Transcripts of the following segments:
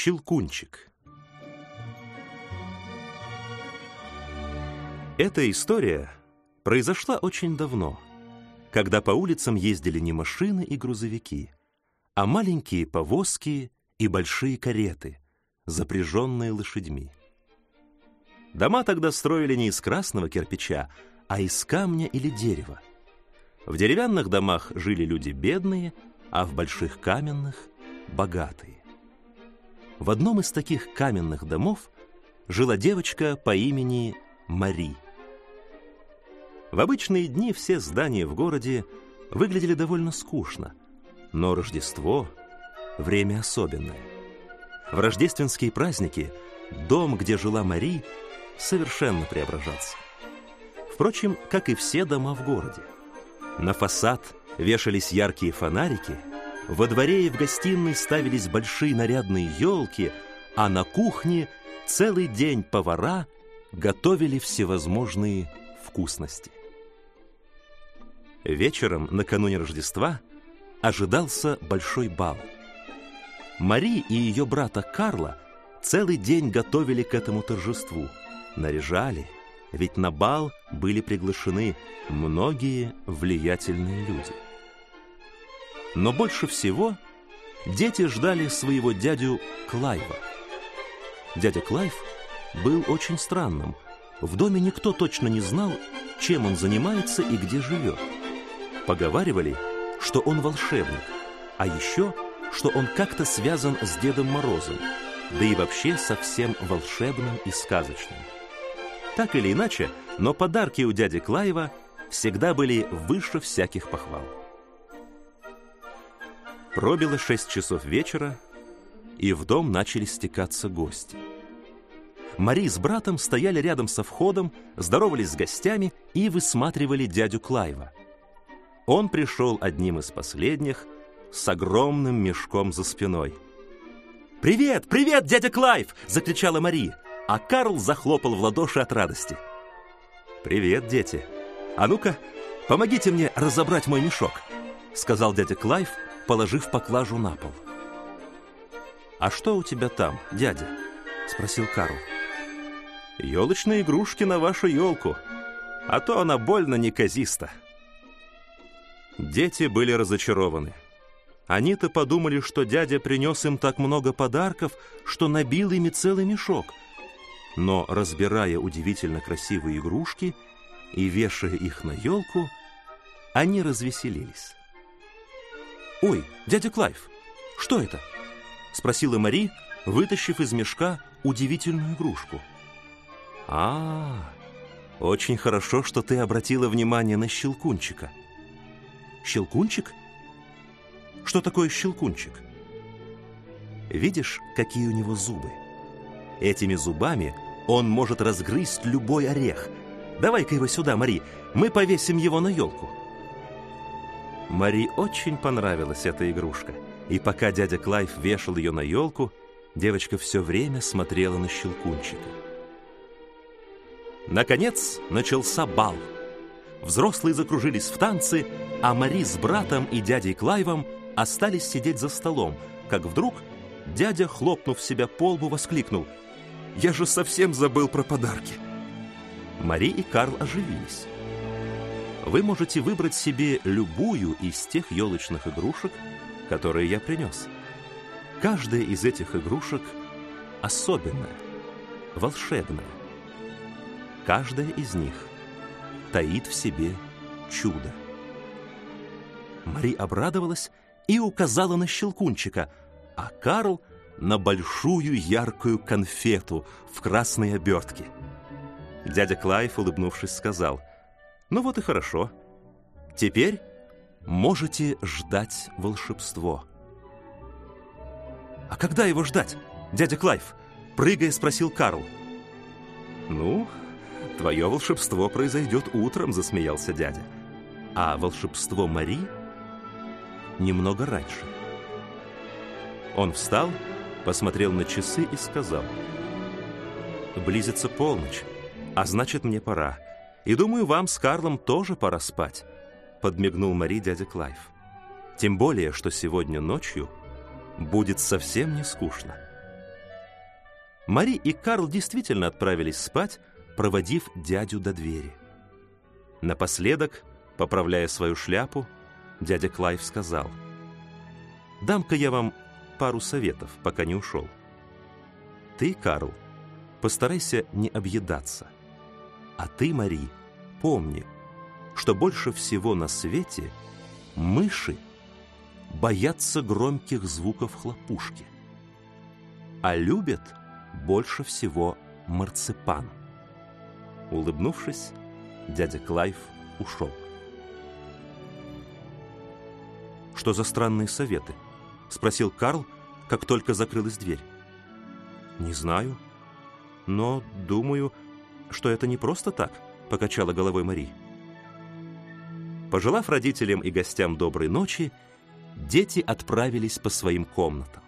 Щелкунчик Эта история произошла очень давно, когда по улицам ездили не машины и грузовики, а маленькие повозки и большие кареты, запряженные лошадьми. Дома тогда строили не из красного кирпича, а из камня или дерева. В деревянных домах жили люди бедные, а в больших каменных — богатые. В одном из таких каменных домов жила девочка по имени Мари. В обычные дни все здания в городе выглядели довольно скучно, но Рождество — время особенное. В рождественские праздники дом, где жила Мари, совершенно преображался. Впрочем, как и все дома в городе. На фасад вешались яркие фонарики, во дворе и в гостиной ставились большие нарядные елки, а на кухне целый день повара готовили всевозможные вкусности. Вечером, накануне Рождества, ожидался большой бал. Мари и ее брата Карла целый день готовили к этому торжеству, наряжали, ведь на бал были приглашены многие влиятельные люди. Но больше всего дети ждали своего дядю Клайва. Дядя Клайв был очень странным. В доме никто точно не знал, чем он занимается и где живет. Поговаривали, что он волшебник, а еще, что он как-то связан с Дедом Морозом, да и вообще совсем волшебным и сказочным. Так или иначе, но подарки у дяди Клаева всегда были выше всяких похвал. Пробило шесть часов вечера, и в дом начали стекаться гости. Мари с братом стояли рядом со входом, здоровались с гостями и высматривали дядю Клайва. Он пришел одним из последних с огромным мешком за спиной. «Привет, привет, дядя Клайв!» — закричала Мари а Карл захлопал в ладоши от радости. «Привет, дети! А ну-ка, помогите мне разобрать мой мешок», — сказал дядя Клайв, положив поклажу на пол. «А что у тебя там, дядя?» — спросил Карл. «Елочные игрушки на вашу елку, а то она больно неказиста». Дети были разочарованы. Они-то подумали, что дядя принес им так много подарков, что набил ими целый мешок — но, разбирая удивительно красивые игрушки и вешая их на елку, они развеселились. «Ой, дядя Клайв, что это?» — спросила Мари, вытащив из мешка удивительную игрушку. «А, очень хорошо, что ты обратила внимание на щелкунчика». «Щелкунчик? Что такое щелкунчик?» «Видишь, какие у него зубы?» Этими зубами он может разгрызть любой орех. Давай-ка его сюда, Мари, мы повесим его на елку. Мари очень понравилась эта игрушка. И пока дядя Клайв вешал ее на елку, девочка все время смотрела на щелкунчика. Наконец начался бал. Взрослые закружились в танцы, а Мари с братом и дядей Клайвом остались сидеть за столом, как вдруг дядя, хлопнув себя по лбу, воскликнул — я же совсем забыл про подарки. Мари и Карл оживились. Вы можете выбрать себе любую из тех елочных игрушек, которые я принес. Каждая из этих игрушек особенная, волшебная. Каждая из них таит в себе чудо. Мари обрадовалась и указала на щелкунчика, а Карл — на большую яркую конфету в красной обертке. Дядя Клайв, улыбнувшись, сказал, «Ну вот и хорошо. Теперь можете ждать волшебство». «А когда его ждать, дядя Клайв?» Прыгая, спросил Карл. «Ну, твое волшебство произойдет утром», засмеялся дядя. «А волшебство Мари немного раньше». Он встал посмотрел на часы и сказал, «Близится полночь, а значит, мне пора. И думаю, вам с Карлом тоже пора спать», подмигнул Мари дядя Клайв. «Тем более, что сегодня ночью будет совсем не скучно. Мари и Карл действительно отправились спать, проводив дядю до двери. Напоследок, поправляя свою шляпу, дядя Клайв сказал, «Дам-ка я вам пару советов, пока не ушел. Ты, Карл, постарайся не объедаться. А ты, Мари, помни, что больше всего на свете мыши боятся громких звуков хлопушки, а любят больше всего марципан. Улыбнувшись, дядя Клайв ушел. «Что за странные советы?» — спросил Карл, как только закрылась дверь. «Не знаю, но думаю, что это не просто так», — покачала головой Мари. Пожелав родителям и гостям доброй ночи, дети отправились по своим комнатам.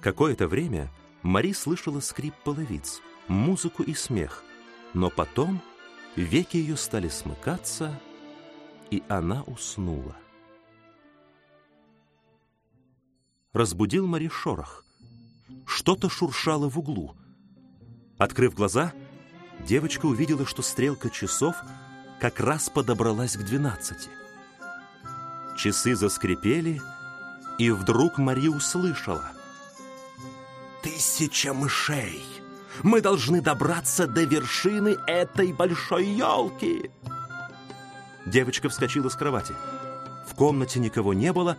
Какое-то время Мари слышала скрип половиц, музыку и смех, но потом веки ее стали смыкаться, и она уснула. Разбудил Мари шорох. Что-то шуршало в углу. Открыв глаза, девочка увидела, что стрелка часов — как раз подобралась к двенадцати. Часы заскрипели, и вдруг Мари услышала. «Тысяча мышей! Мы должны добраться до вершины этой большой елки!» Девочка вскочила с кровати. В комнате никого не было,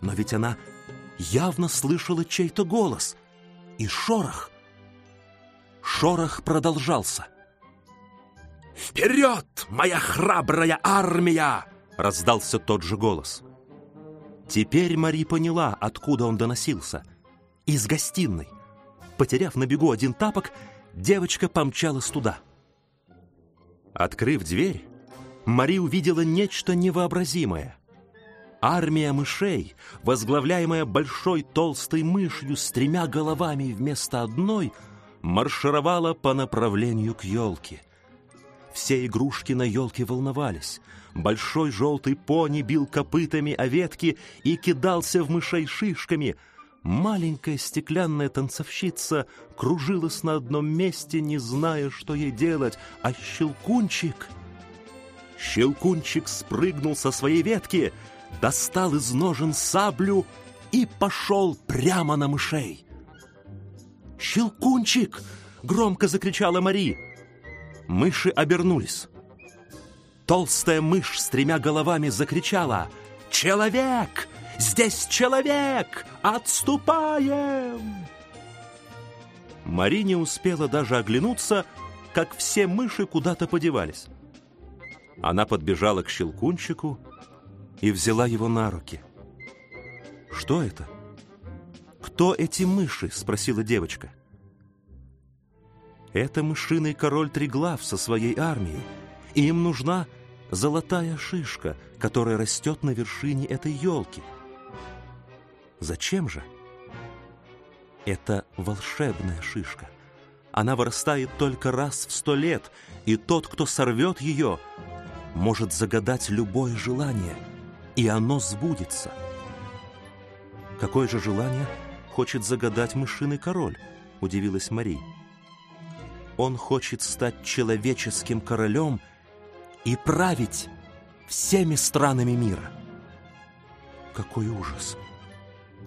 но ведь она явно слышала чей-то голос и шорох. Шорох продолжался. «Вперед, моя храбрая армия!» — раздался тот же голос. Теперь Мари поняла, откуда он доносился. Из гостиной. Потеряв на бегу один тапок, девочка помчалась туда. Открыв дверь, Мари увидела нечто невообразимое. Армия мышей, возглавляемая большой толстой мышью с тремя головами вместо одной, маршировала по направлению к елке — все игрушки на елке волновались. Большой желтый пони бил копытами о ветки и кидался в мышей шишками. Маленькая стеклянная танцовщица кружилась на одном месте, не зная, что ей делать, а Щелкунчик... Щелкунчик спрыгнул со своей ветки, достал из ножен саблю и пошел прямо на мышей. «Щелкунчик!» — громко закричала Мари. Мыши обернулись. Толстая мышь с тремя головами закричала «Человек! Здесь человек! Отступаем!» Мари не успела даже оглянуться, как все мыши куда-то подевались. Она подбежала к щелкунчику и взяла его на руки. «Что это? Кто эти мыши?» — спросила девочка. — это мышиный король Триглав со своей армией, и им нужна золотая шишка, которая растет на вершине этой елки. Зачем же? Это волшебная шишка. Она вырастает только раз в сто лет, и тот, кто сорвет ее, может загадать любое желание, и оно сбудется. Какое же желание хочет загадать мышиный король? Удивилась Мария. Он хочет стать человеческим королем и править всеми странами мира. Какой ужас!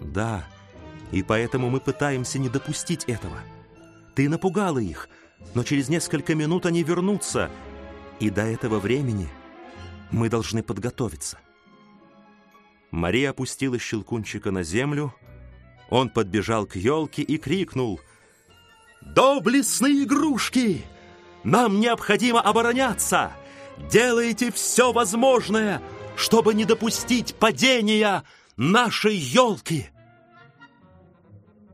Да, и поэтому мы пытаемся не допустить этого. Ты напугала их, но через несколько минут они вернутся, и до этого времени мы должны подготовиться. Мария опустила щелкунчика на землю, он подбежал к елке и крикнул — Доблестные игрушки! Нам необходимо обороняться! Делайте все возможное, чтобы не допустить падения нашей елки!»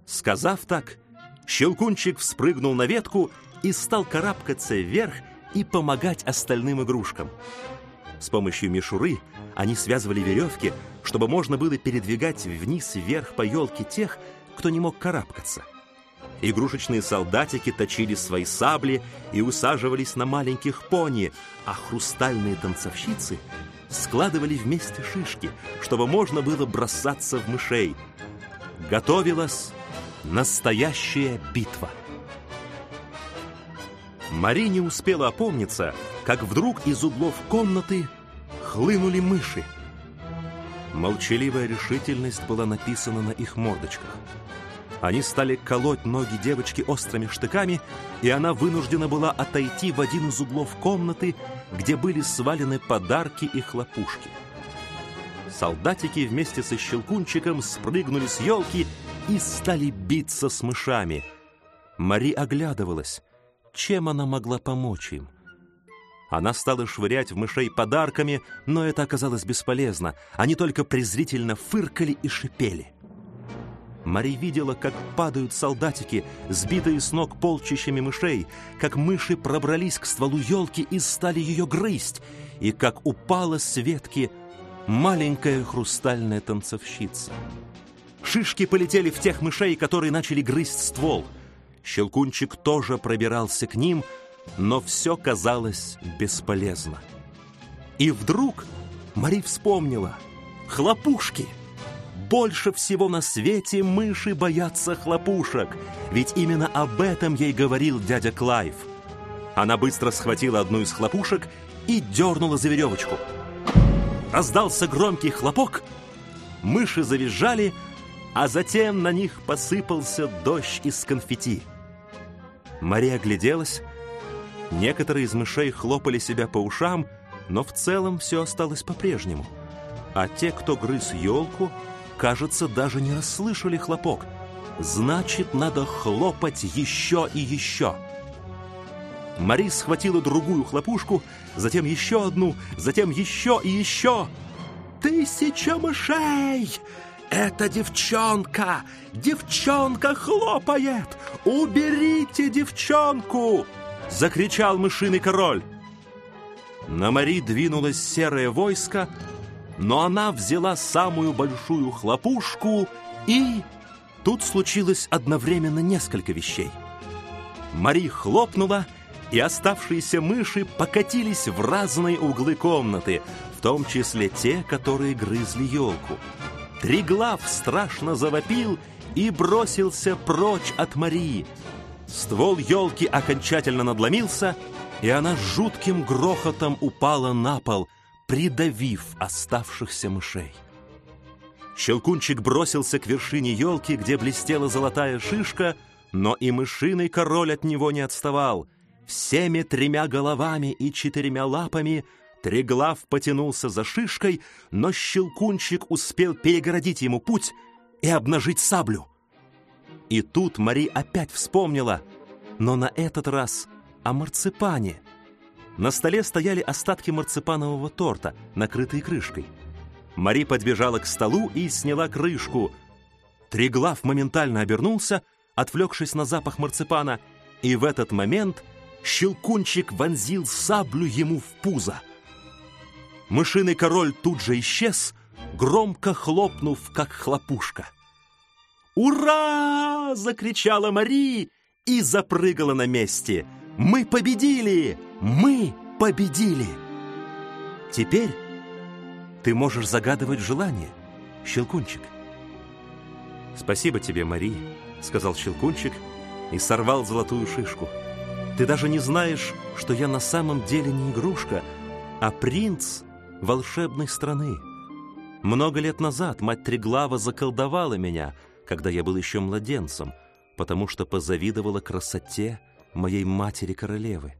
Сказав так, Щелкунчик вспрыгнул на ветку и стал карабкаться вверх и помогать остальным игрушкам. С помощью мишуры они связывали веревки, чтобы можно было передвигать вниз-вверх по елке тех, кто не мог карабкаться – Игрушечные солдатики точили свои сабли и усаживались на маленьких пони, а хрустальные танцовщицы складывали вместе шишки, чтобы можно было бросаться в мышей. Готовилась настоящая битва. Мари не успела опомниться, как вдруг из углов комнаты хлынули мыши. Молчаливая решительность была написана на их мордочках. Они стали колоть ноги девочки острыми штыками, и она вынуждена была отойти в один из углов комнаты, где были свалены подарки и хлопушки. Солдатики вместе со Щелкунчиком спрыгнули с елки и стали биться с мышами. Мари оглядывалась. Чем она могла помочь им? Она стала швырять в мышей подарками, но это оказалось бесполезно. Они только презрительно фыркали и шипели. Мари видела, как падают солдатики, сбитые с ног полчищами мышей, как мыши пробрались к стволу елки и стали ее грызть, и как упала с ветки маленькая хрустальная танцовщица. Шишки полетели в тех мышей, которые начали грызть ствол. Щелкунчик тоже пробирался к ним, но все казалось бесполезно. И вдруг Мари вспомнила — хлопушки — больше всего на свете мыши боятся хлопушек, ведь именно об этом ей говорил дядя Клайв. Она быстро схватила одну из хлопушек и дернула за веревочку. Раздался громкий хлопок, мыши завизжали, а затем на них посыпался дождь из конфетти. Мария огляделась. Некоторые из мышей хлопали себя по ушам, но в целом все осталось по-прежнему. А те, кто грыз елку, кажется, даже не расслышали хлопок. Значит, надо хлопать еще и еще. Мари схватила другую хлопушку, затем еще одну, затем еще и еще. «Тысяча мышей! Это девчонка! Девчонка хлопает! Уберите девчонку!» Закричал мышиный король. На Мари двинулось серое войско, но она взяла самую большую хлопушку и... Тут случилось одновременно несколько вещей. Мари хлопнула, и оставшиеся мыши покатились в разные углы комнаты, в том числе те, которые грызли елку. Триглав страшно завопил и бросился прочь от Марии. Ствол елки окончательно надломился, и она жутким грохотом упала на пол, придавив оставшихся мышей. Щелкунчик бросился к вершине елки, где блестела золотая шишка, но и мышиный король от него не отставал. Всеми тремя головами и четырьмя лапами Триглав потянулся за шишкой, но Щелкунчик успел перегородить ему путь и обнажить саблю. И тут Мари опять вспомнила, но на этот раз о марципане — на столе стояли остатки марципанового торта, накрытые крышкой. Мари подбежала к столу и сняла крышку. Триглав моментально обернулся, отвлекшись на запах марципана, и в этот момент Щелкунчик вонзил саблю ему в пузо. Мышиный король тут же исчез, громко хлопнув, как хлопушка. «Ура!» — закричала Мари и запрыгала на месте. «Мы победили!» Мы победили! Теперь ты можешь загадывать желание, Щелкунчик. Спасибо тебе, Мари, сказал Щелкунчик и сорвал золотую шишку. Ты даже не знаешь, что я на самом деле не игрушка, а принц волшебной страны. Много лет назад мать Триглава заколдовала меня, когда я был еще младенцем, потому что позавидовала красоте моей матери-королевы.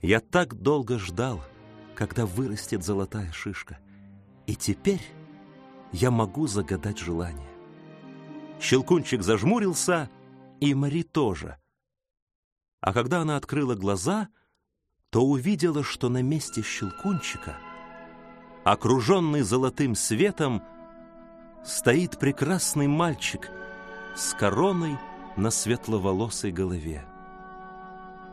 Я так долго ждал, когда вырастет золотая шишка. И теперь я могу загадать желание. Щелкунчик зажмурился, и Мари тоже. А когда она открыла глаза, то увидела, что на месте Щелкунчика, окруженный золотым светом, стоит прекрасный мальчик с короной на светловолосой голове.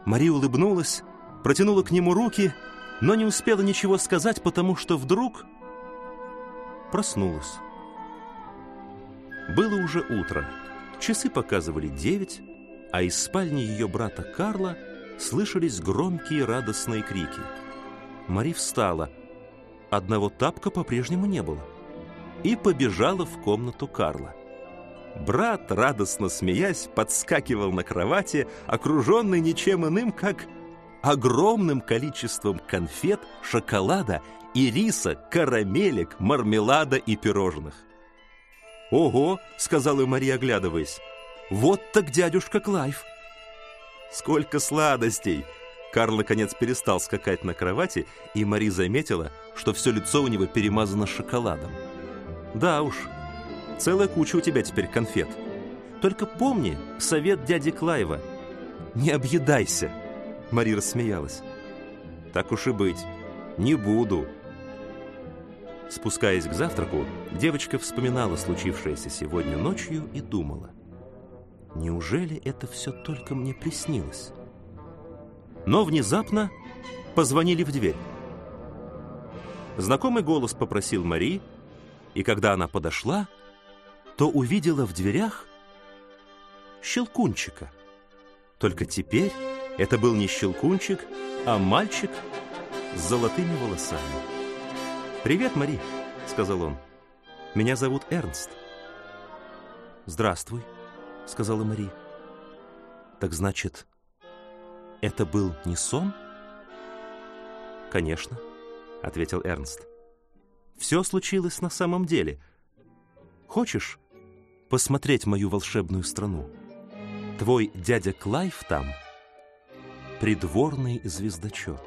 Мари улыбнулась протянула к нему руки, но не успела ничего сказать, потому что вдруг проснулась. Было уже утро. Часы показывали девять, а из спальни ее брата Карла слышались громкие радостные крики. Мари встала. Одного тапка по-прежнему не было. И побежала в комнату Карла. Брат, радостно смеясь, подскакивал на кровати, окруженный ничем иным, как огромным количеством конфет, шоколада и риса, карамелек, мармелада и пирожных. «Ого!» — сказала Мария, оглядываясь. «Вот так дядюшка Клайв!» «Сколько сладостей!» Карл, наконец, перестал скакать на кровати, и Мари заметила, что все лицо у него перемазано шоколадом. «Да уж, целая куча у тебя теперь конфет. Только помни совет дяди Клайва. Не объедайся!» Мари рассмеялась. «Так уж и быть, не буду!» Спускаясь к завтраку, девочка вспоминала случившееся сегодня ночью и думала. «Неужели это все только мне приснилось?» Но внезапно позвонили в дверь. Знакомый голос попросил Мари, и когда она подошла, то увидела в дверях щелкунчика. Только теперь это был не щелкунчик, а мальчик с золотыми волосами. «Привет, Мари», — сказал он. «Меня зовут Эрнст». «Здравствуй», — сказала Мари. «Так значит, это был не сон?» «Конечно», — ответил Эрнст. «Все случилось на самом деле. Хочешь посмотреть мою волшебную страну? Твой дядя Клайв там — придворный звездочет».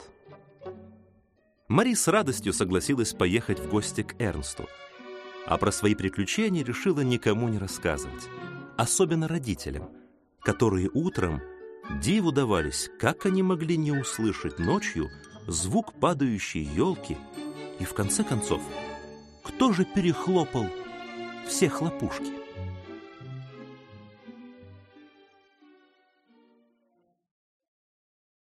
Мари с радостью согласилась поехать в гости к Эрнсту, а про свои приключения решила никому не рассказывать, особенно родителям, которые утром диву давались, как они могли не услышать ночью звук падающей елки и, в конце концов, кто же перехлопал все хлопушки?